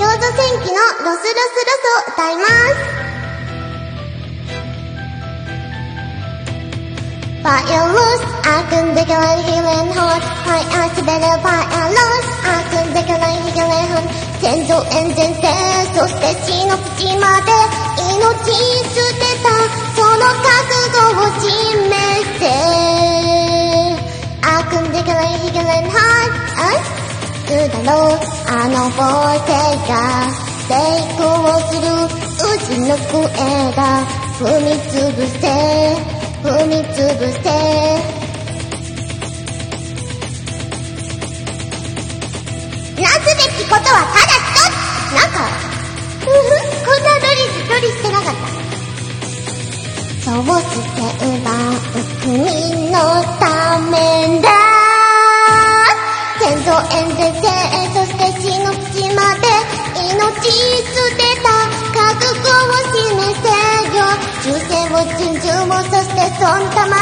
幼女戦記のロスロスロスを歌います Fire loose, I can dig a healing heart Fire to better fire loose, I can dig a healing heart 天井炎前線、そして死の淵まで命捨てたその覚悟を示せ I can dig a healing heart だろう。あのボイスが成功する。うちの声が踏みつぶせ踏みつぶせなすべきことはただ一つ。なんかふふこんなドリスドリしてなかった。そうして奪う国。演説そして死の淵まで命捨てた覚悟を示せよ忠誠を順序をそしてそんたま